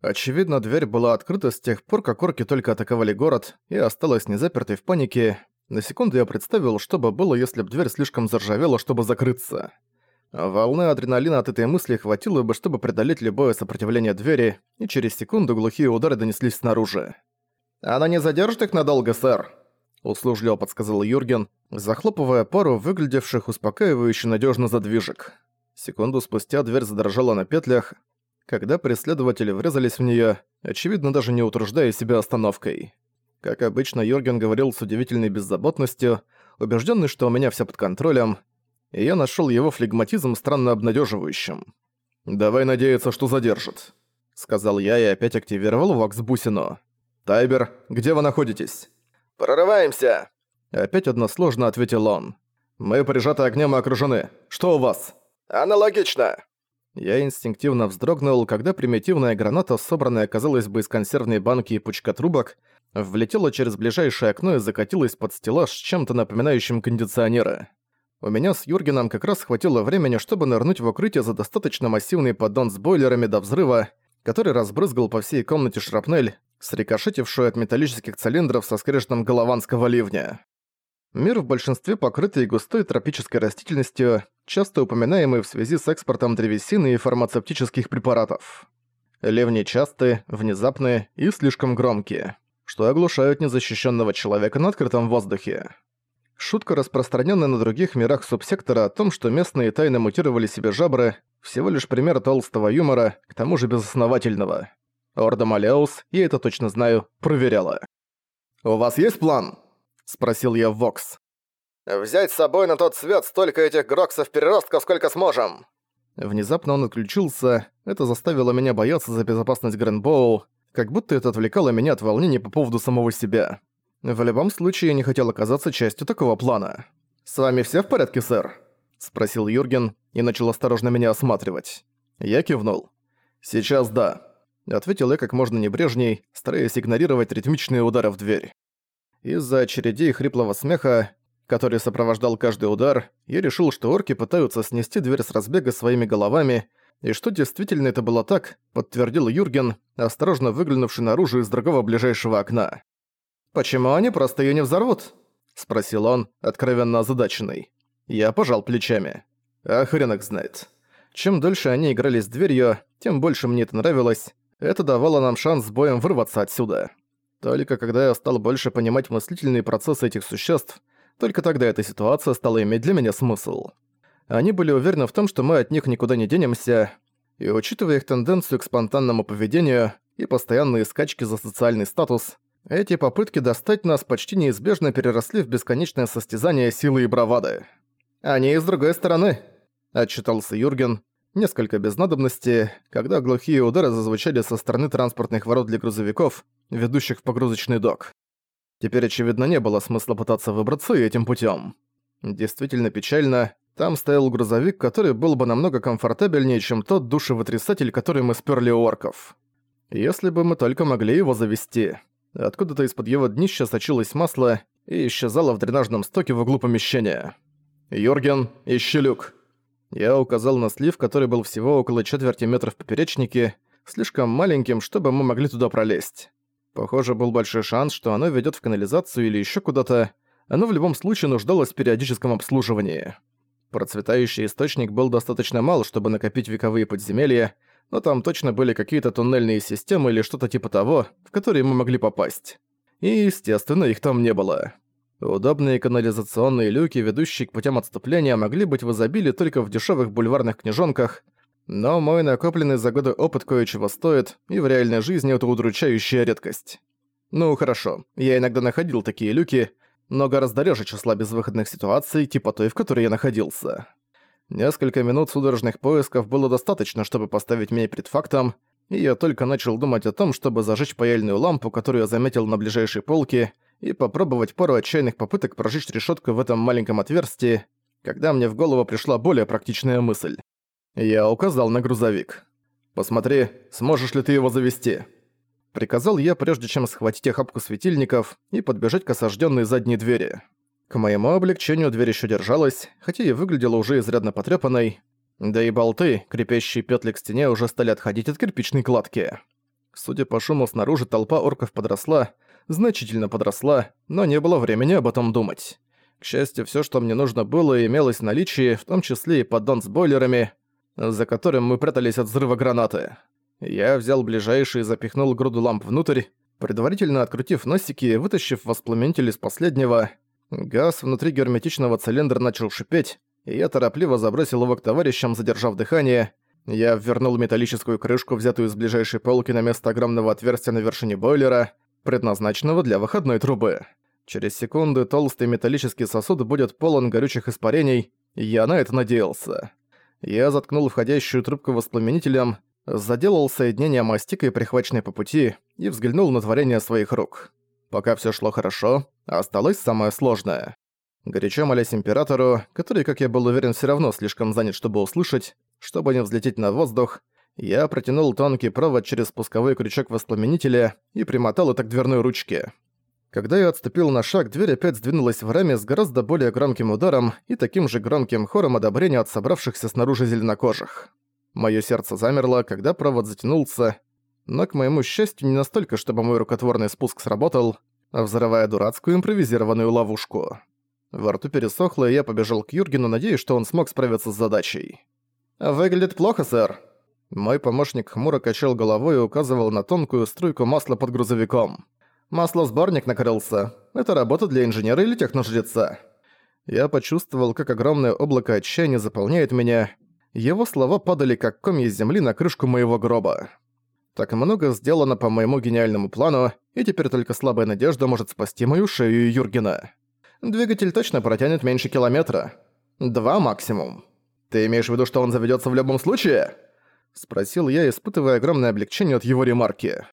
Очевидно, дверь была открыта с тех пор, как орки только атаковали город, и осталась незапертой в панике. На секунду я представил, что бы было, если бы дверь слишком заржавела, чтобы закрыться. Волны адреналина от этой мысли хватило бы, чтобы преодолеть любое сопротивление двери, и через секунду глухие удары донеслись снаружи. «Она не задержит их надолго, сэр», — услужливо подсказал Юрген, захлопывая пару выглядевших успокаивающе надежно задвижек. Секунду спустя дверь задрожала на петлях, когда преследователи врезались в нее, очевидно даже не утруждая себя остановкой. Как обычно, Юрген говорил с удивительной беззаботностью, убежденный, что у меня все под контролем, и я нашел его флегматизм странно обнадеживающим. «Давай надеяться, что задержит», — сказал я и опять активировал вакс-бусину. «Тайбер, где вы находитесь?» «Прорываемся!» Опять односложно ответил он. «Мы прижаты огнем и окружены. Что у вас?» «Аналогично!» Я инстинктивно вздрогнул, когда примитивная граната, собранная, казалось бы, из консервной банки и пучка трубок, влетела через ближайшее окно и закатилась под стеллаж с чем-то напоминающим кондиционеры. У меня с Юргеном как раз хватило времени, чтобы нырнуть в укрытие за достаточно массивный поддон с бойлерами до взрыва, который разбрызгал по всей комнате шрапнель, срикошетившую от металлических цилиндров со скрежетом голованского ливня. Мир в большинстве покрытый густой тропической растительностью, часто упоминаемый в связи с экспортом древесины и фармацевтических препаратов. Ливни частые, внезапные и слишком громкие, что оглушают незащищенного человека на открытом воздухе. Шутка, распространенная на других мирах субсектора о том, что местные тайно мутировали себе жабры, всего лишь пример толстого юмора, к тому же безосновательного. Орда Малеус, я это точно знаю, проверяла. «У вас есть план?» спросил я Вокс. «Взять с собой на тот свет столько этих гроксов-переростков, сколько сможем!» Внезапно он отключился, это заставило меня бояться за безопасность Грэнбоу, как будто это отвлекало меня от волнений по поводу самого себя. В любом случае, я не хотел оказаться частью такого плана. «С вами все в порядке, сэр?» – спросил Юрген и начал осторожно меня осматривать. Я кивнул. «Сейчас да», – ответил я как можно небрежней, стараясь игнорировать ритмичные удары в дверь. Из-за очередей хриплого смеха, который сопровождал каждый удар, я решил, что орки пытаются снести дверь с разбега своими головами, и что действительно это было так, подтвердил Юрген, осторожно выглянувший наружу из другого ближайшего окна. «Почему они просто её не взорвут?» — спросил он, откровенно озадаченный. Я пожал плечами. А хрен их знает. Чем дольше они играли с дверью, тем больше мне это нравилось. Это давало нам шанс с боем вырваться отсюда. Только когда я стал больше понимать мыслительные процессы этих существ, только тогда эта ситуация стала иметь для меня смысл. Они были уверены в том, что мы от них никуда не денемся, и учитывая их тенденцию к спонтанному поведению и постоянные скачки за социальный статус, эти попытки достать нас почти неизбежно переросли в бесконечное состязание силы и бравады. «Они с другой стороны», — отчитался Юрген, несколько без надобности, когда глухие удары зазвучали со стороны транспортных ворот для грузовиков, ведущих в погрузочный док. Теперь, очевидно, не было смысла пытаться выбраться этим путем. Действительно печально, там стоял грузовик, который был бы намного комфортабельнее, чем тот душевытрясатель, который мы сперли у орков. Если бы мы только могли его завести. Откуда-то из-под его днища сочилось масло и исчезало в дренажном стоке в углу помещения. «Йорген, ищи люк», я указал на слив, который был всего около четверти метра в поперечнике, слишком маленьким, чтобы мы могли туда пролезть. Похоже, был большой шанс, что оно ведет в канализацию или еще куда-то. Оно в любом случае нуждалось в периодическом обслуживании. Процветающий источник был достаточно мал, чтобы накопить вековые подземелья, но там точно были какие-то туннельные системы или что-то типа того, в которые мы могли попасть. И, естественно, их там не было. Удобные канализационные люки, ведущие к путям отступления, могли быть в изобилии только в дешевых бульварных книжонках, но мой накопленный за годы опыт кое-чего стоит, и в реальной жизни это удручающая редкость. Ну хорошо, я иногда находил такие люки, но гораздо реже числа безвыходных ситуаций, типа той, в которой я находился. Несколько минут судорожных поисков было достаточно, чтобы поставить меня перед фактом, и я только начал думать о том, чтобы зажечь паяльную лампу, которую я заметил на ближайшей полке, и попробовать пару отчаянных попыток прожечь решетку в этом маленьком отверстии, когда мне в голову пришла более практичная мысль. Я указал на грузовик. «Посмотри, сможешь ли ты его завести?» Приказал я, прежде чем схватить охапку светильников и подбежать к осажденной задней двери. К моему облегчению дверь еще держалась, хотя и выглядела уже изрядно потрепанной, да и болты, крепящие петли к стене, уже стали отходить от кирпичной кладки. Судя по шуму снаружи, толпа орков подросла, значительно подросла, но не было времени об этом думать. К счастью, все, что мне нужно было, имелось в наличии, в том числе и поддон с бойлерами, за которым мы прятались от взрыва гранаты. Я взял ближайший и запихнул груду ламп внутрь, предварительно открутив носики и вытащив воспламенитель из последнего. Газ внутри герметичного цилиндра начал шипеть, и я торопливо забросил его к товарищам, задержав дыхание. Я вернул металлическую крышку, взятую из ближайшей полки на место огромного отверстия на вершине бойлера, предназначенного для выходной трубы. Через секунды толстый металлический сосуд будет полон горючих испарений, я на это надеялся. Я заткнул входящую трубку воспламенителем, заделал соединение мастикой, прихваченной по пути, и взглянул на творение своих рук. Пока все шло хорошо, осталось самое сложное. Горячо молясь Императору, который, как я был уверен, все равно слишком занят, чтобы услышать, чтобы не взлететь на воздух, я протянул тонкий провод через спусковой крючок воспламенителя и примотал это к дверной ручке. Когда я отступил на шаг, дверь опять сдвинулась в раме с гораздо более громким ударом и таким же громким хором одобрения от собравшихся снаружи зеленокожих. Моё сердце замерло, когда провод затянулся, но, к моему счастью, не настолько, чтобы мой рукотворный спуск сработал, взрывая дурацкую импровизированную ловушку. Во рту пересохло, и я побежал к Юргену, надеясь, что он смог справиться с задачей. «Выглядит плохо, сэр». Мой помощник хмуро качал головой и указывал на тонкую струйку масла под грузовиком. «Маслосборник накрылся. Это работа для инженера или техножреца». Я почувствовал, как огромное облако отчаяния заполняет меня. Его слова падали как комья земли на крышку моего гроба. Так много сделано по моему гениальному плану, и теперь только слабая надежда может спасти мою шею и Юргена. Двигатель точно протянет меньше километра. Два максимум. Ты имеешь в виду, что он заведется в любом случае? Спросил я, испытывая огромное облегчение от его ремарки.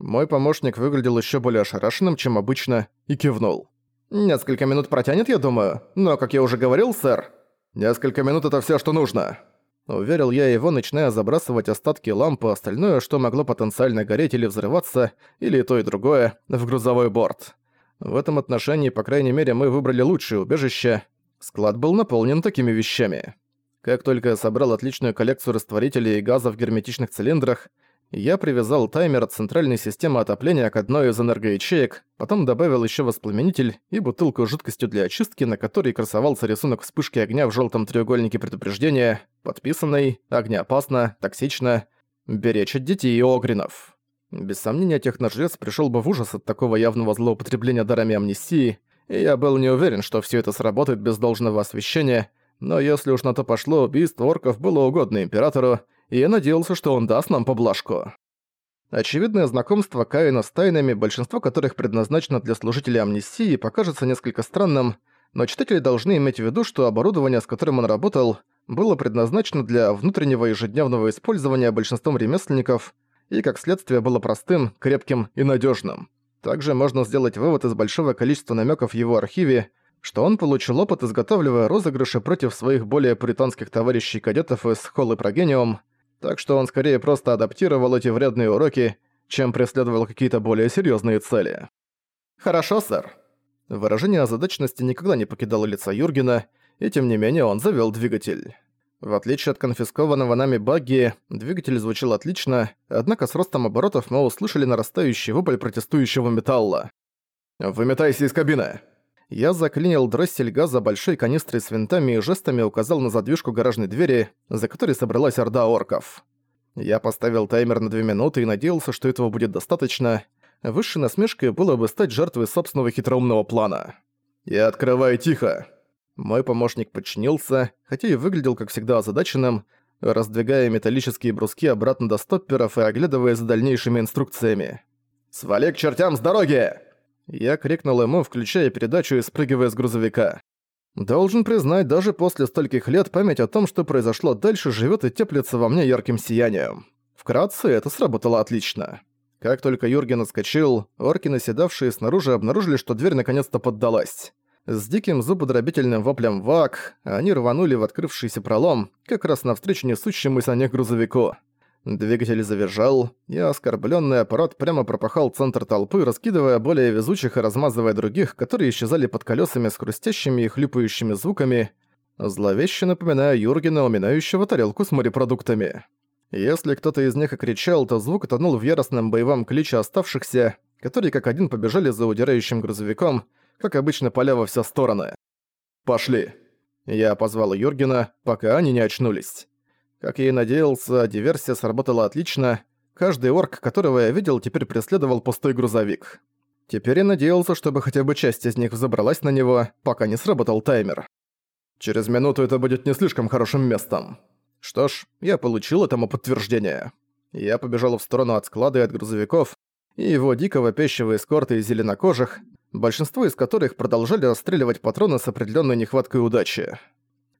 Мой помощник выглядел еще более ошарашенным, чем обычно, и кивнул. «Несколько минут протянет, я думаю, но, как я уже говорил, сэр, несколько минут — это все, что нужно». Уверил я его, начиная забрасывать остатки лампы, остальное, что могло потенциально гореть или взрываться, или то и другое, в грузовой борт. В этом отношении, по крайней мере, мы выбрали лучшее убежище. Склад был наполнен такими вещами. Как только я собрал отличную коллекцию растворителей и газа в герметичных цилиндрах, я привязал таймер от центральной системы отопления к одной из энергоячеек, потом добавил еще воспламенитель и бутылку с жидкостью для очистки, на которой красовался рисунок вспышки огня в желтом треугольнике предупреждения, подписанный «Огнеопасно, токсично, беречь от детей и огринов». Без сомнения, техножрец пришел бы в ужас от такого явного злоупотребления дарами амнистии, и я был не уверен, что все это сработает без должного освещения, но если уж на то пошло, убийство орков было угодно Императору, и я надеялся, что он даст нам поблажку. Очевидное знакомство Каина с тайнами, большинство которых предназначено для служителей амнистии, покажется несколько странным, но читатели должны иметь в виду, что оборудование, с которым он работал, было предназначено для внутреннего ежедневного использования большинством ремесленников, и, как следствие, было простым, крепким и надежным. Также можно сделать вывод из большого количества намеков в его архиве, что он получил опыт, изготавливая розыгрыши против своих более британских товарищей-кадетов из Холлы Прогениум, так что он скорее просто адаптировал эти вредные уроки, чем преследовал какие-то более серьезные цели. «Хорошо, сэр». Выражение озадаченности никогда не покидало лица Юргена, и тем не менее он завел двигатель. В отличие от конфискованного нами багги, двигатель звучал отлично, однако с ростом оборотов мы услышали нарастающий вопль протестующего металла. «Выметайся из кабины!» Я заклинил дроссель газа большой канистрой с винтами и жестами указал на задвижку гаражной двери, за которой собралась орда орков. Я поставил таймер на две минуты и надеялся, что этого будет достаточно. Высшей насмешкой было бы стать жертвой собственного хитроумного плана. «Я открываю тихо!» Мой помощник подчинился, хотя и выглядел, как всегда, озадаченным, раздвигая металлические бруски обратно до стопперов и оглядывая за дальнейшими инструкциями. «Свали к чертям с дороги!» Я крикнул ему, включая передачу и спрыгивая с грузовика. Должен признать, даже после стольких лет память о том, что произошло дальше, живет и теплится во мне ярким сиянием. Вкратце, это сработало отлично. Как только Юрген отскочил, орки, наседавшие снаружи, обнаружили, что дверь наконец-то поддалась. С диким зубодробительным воплем «Вак!» они рванули в открывшийся пролом, как раз навстречу несущемуся на них грузовику. Двигатель завизжал, и оскорблённый аппарат прямо пропахал центр толпы, раскидывая более везучих и размазывая других, которые исчезали под колёсами с хрустящими и хлюпающими звуками, зловеще напоминая Юргена, уминающего тарелку с морепродуктами. Если кто-то из них и кричал, то звук утонул в яростном боевом кличе оставшихся, которые как один побежали за удирающим грузовиком, как обычно поля во все стороны. «Пошли!» Я позвал Юргена, пока они не очнулись. Как я и надеялся, диверсия сработала отлично. Каждый орк, которого я видел, теперь преследовал пустой грузовик. Теперь я надеялся, чтобы хотя бы часть из них взобралась на него, пока не сработал таймер. Через минуту это будет не слишком хорошим местом. Что ж, я получил этому подтверждение. Я побежал в сторону от склада и от грузовиков, и его дико вопящего эскорта из зеленокожих, большинство из которых продолжали расстреливать патроны с определенной нехваткой удачи.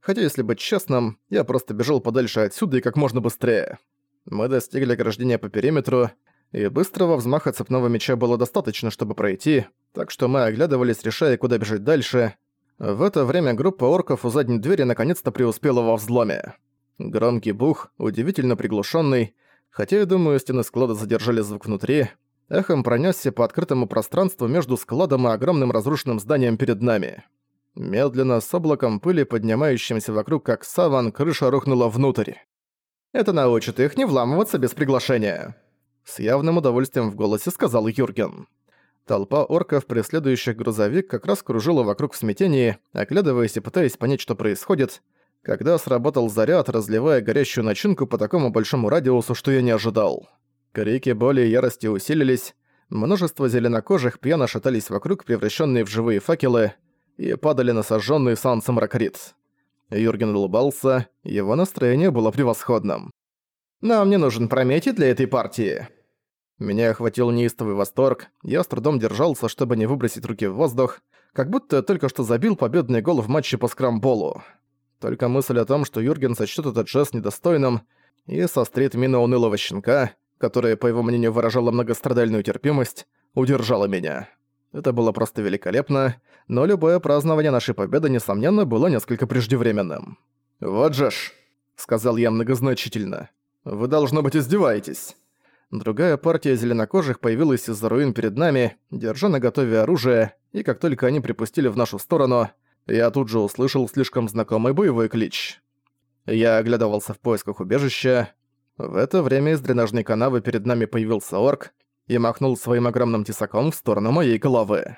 Хотя, если быть честным, я просто бежал подальше отсюда и как можно быстрее. Мы достигли ограждения по периметру, и быстрого взмаха цепного меча было достаточно, чтобы пройти, так что мы оглядывались, решая, куда бежать дальше. В это время группа орков у задней двери наконец-то преуспела во взломе. Громкий бух, удивительно приглушенный, хотя, я думаю, стены склада задержали звук внутри, эхом пронесся по открытому пространству между складом и огромным разрушенным зданием перед нами. Медленно, с облаком пыли, поднимающимся вокруг как саван, крыша рухнула внутрь. «Это научит их не вламываться без приглашения», — с явным удовольствием в голосе сказал Юрген. Толпа орков, преследующих грузовик, как раз кружила вокруг в смятении, оглядываясь и пытаясь понять, что происходит, когда сработал заряд, разливая горящую начинку по такому большому радиусу, что я не ожидал. Крики боли и ярости усилились, множество зеленокожих пьяно шатались вокруг, превращенные в живые факелы, и падали на сожженный солнцем ракрит. Юрген улыбался, его настроение было превосходным. «Нам не нужен Прометий для этой партии». Меня охватил неистовый восторг, я с трудом держался, чтобы не выбросить руки в воздух, как будто только что забил победный гол в матче по скрамболу. Только мысль о том, что Юрген сочтёт этот жест недостойным, и сострит мина унылого щенка, которая, по его мнению, выражала многострадальную терпимость, удержала меня. Это было просто великолепно, но любое празднование нашей победы, несомненно, было несколько преждевременным. «Вот же ж», — сказал я многозначительно, — «вы, должно быть, издеваетесь». Другая партия зеленокожих появилась из-за руин перед нами, держа на готове оружие, и как только они припустили в нашу сторону, я тут же услышал слишком знакомый боевой клич. Я оглядывался в поисках убежища, в это время из дренажной канавы перед нами появился орк и махнул своим огромным тесаком в сторону моей головы.